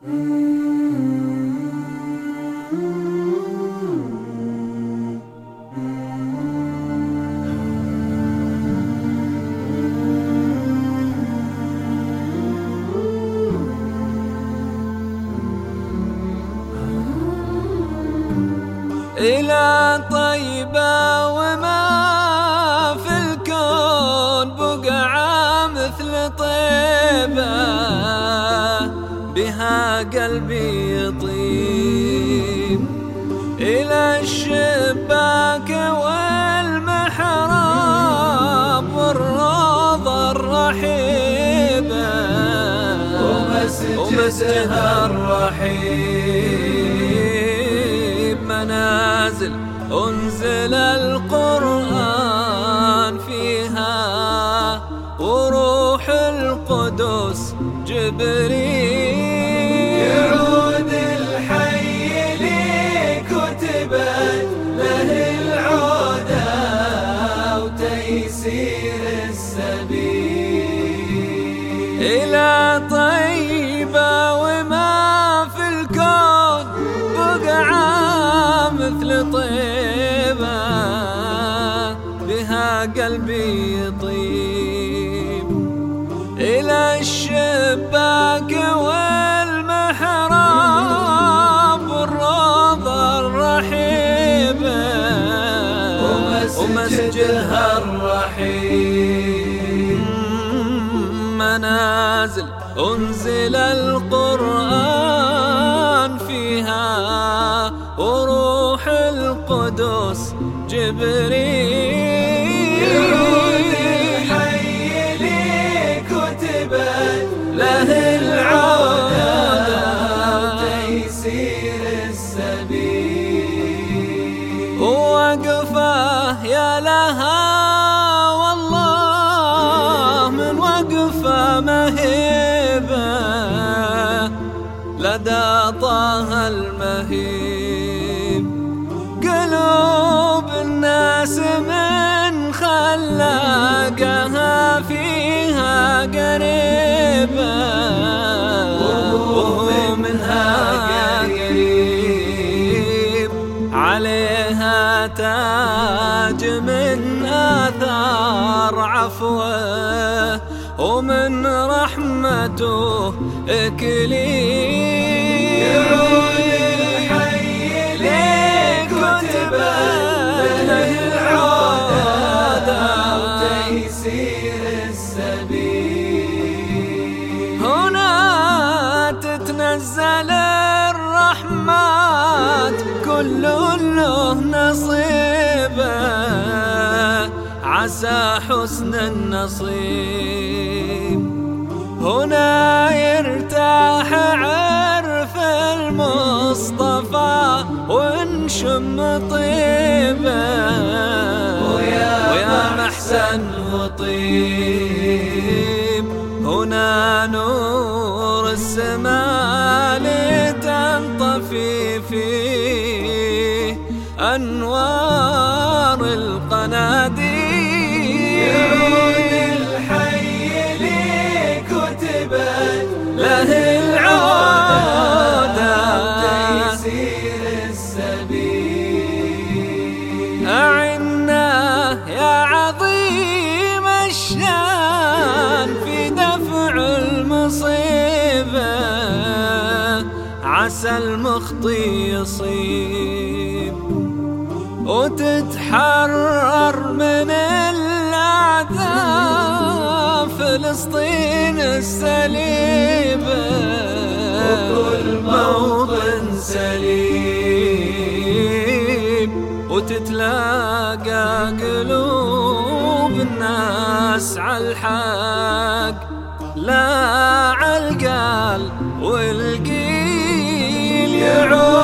إلى طيبة وما في الكون بقعة مثل طيبة. قلبي يطيب إلى الشباك والمحراب والروضة الرحيبة ومسجدها الرحيب. منازل أنزل القرآن فيها وروح القدس جبريل إلى طيبة وما في الكون بقعة مثل طيبة بها قلبي يطيب. منازل أنزل القرآن فيها وروح القدس جبريل. يعود الحي لي كتبت له العودة وتيسير السبيل. وقفه يا لها لدى طه المهيب. قلوب الناس من خلاقها فيها قريبة. وهو منها قريب. عليها تاج من آثار عفوه. ومن رحمته إكليل. يعود الحي لي كتبت له العودة وتيسير السبيل هنا تتنزل الرحمات كل له نصيبه. عسى حسن النصيب. هنا يرتاح عرف المصطفى ونشم طيبه. ويا محسن وطيب هنا نور السماء لتنطفي فيه. أنوار القناديل السبيل أعنا يا عظيم الشان في دفع المصيبة عسى المخطي يصيب وتتحرر من الأعداء فلسطين السليبة. وكل موطن سليم. تتلاقى قلوب الناس عالحق. لا عالقال والقيل يعود